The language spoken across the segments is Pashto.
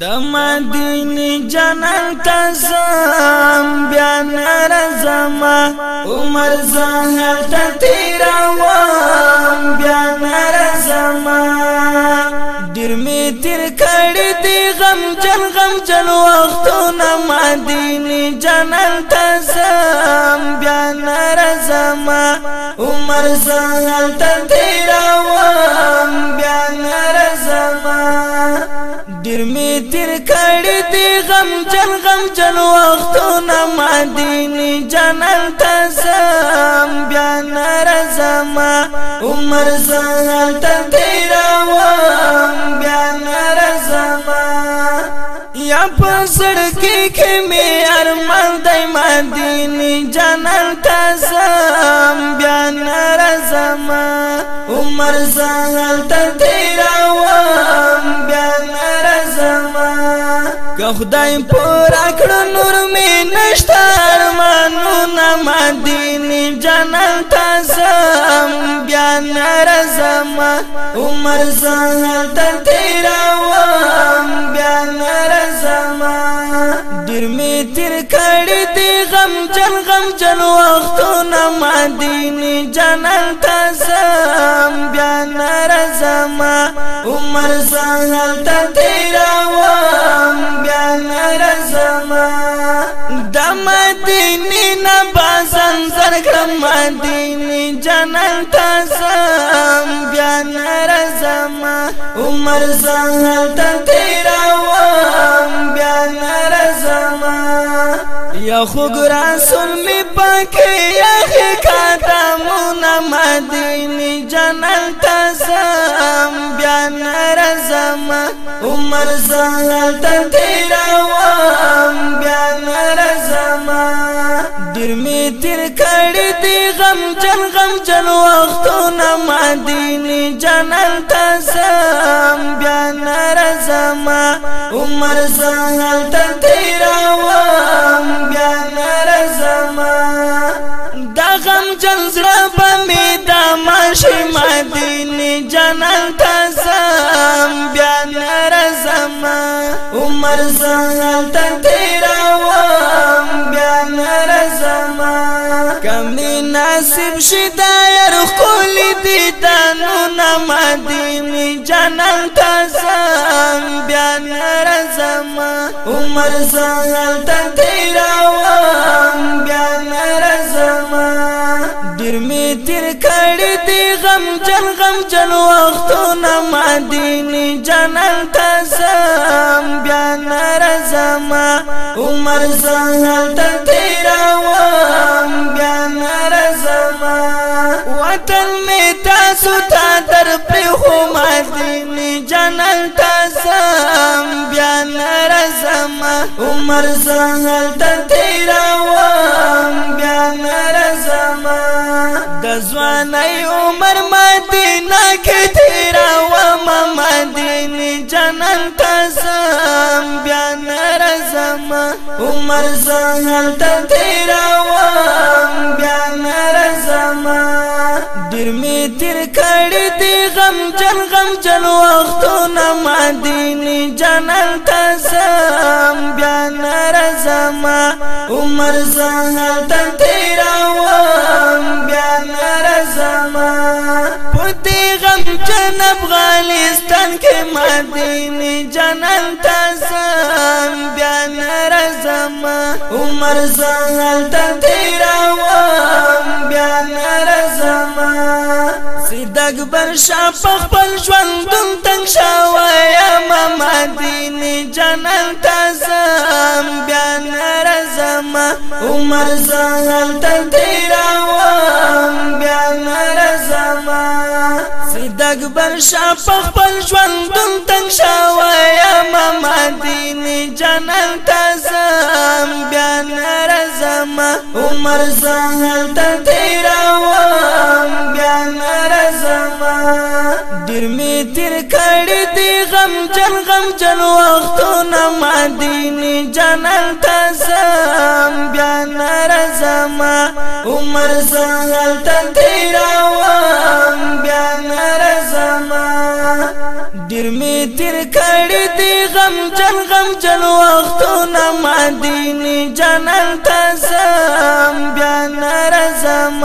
د مدینه جنن تزم بیا نرزم عمر زهر تیروم بیا نرزم ډیر می تیر کړی دی غم جن غم جن وختونه مدینه جنن تزم بیا نرزم عمر زهر تیروم ډیر می تیر کړی دی غم جن غم جن وختونه مدینه جنل تسم بیا نرزم عمر زهل تیروم بیا نرزم یا پسړ کې کې می ارمان د مدینه جنل تسم بیا نرزم عمر زهل تیروم که خدای پورا کړو نور مې نشته ارمانونه مدینه جنت تاسم بیا نارزم عمر زه تر تیراوم بیا نارزم ډیر مې تیر کړې دي غم جن غم جن وختونه مدینه جنت تاسم بیا نارزم عمر زه تر تیراوم ورکړم مدینه جنن تاسم بیا نرزم عمر زهل ته تیروم بیا نرزم یا خو رسول می پکې یا قدمونه مدینه جنن تاسم بیا نرزم عمر زهل ته تیروم بیا تیر می تیر کړی دی غم جن غم جن وختونه مدینه جنن تسم بیا نرزم عمر سهل تر تیروم بیا نرزم دا غم جن زړه په می د ماشي مدینه جنن تسم بیا نرزم عمر سهل تر نصیب شي دا ير خل دي دانو نمدین جنن تزم بیا نرزم عمر زهل تیراوم بیا نرزم ډیر می تیر کړ دی غم جن غم جن وختونه مدین جنن تزم بیا نرزم عمر زهل تیراوم وطن می تاسو ته در پر خو مدینه جنن تاسم بیا نرزم عمر زنګل ته تیروم بیا نرزم د ځواني عمر مدینه کې تیروم مدینه جنن تاسم بیا نرزم عمر زنګل ته تیروم بیا نرزم ډیر می تیر کړی دی غم جن غم جن وختونه ما دیني جنن تسم بیا نرزم عمر زه تن تیروم بیا نرزم پتی غم جن افغانستان کې ما دیني جنن تسم بیا نرزم عمر زه تن تیروم اکبر شاه خپل ژوند دم تنگ شاوایا ما مدینه جنان تزم بیا نرزم عمر زهل تیراوم بیا نرزم سید اکبر شاه خپل ژوند دم تنگ شاوایا ما مدینه جنان تزم بیا نرزم عمر زهل تیراوم تیر می تیر کړی دی غم جن غم جن وختونه مدینه جنل تسم بیا نرزم عمر سهل تیراوم بیا نرزم ډیر می تیر کړی دی غم جن غم جن وختونه مدینه جنل تسم بیا نرزم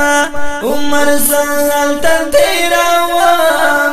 عمر سهل تیراوم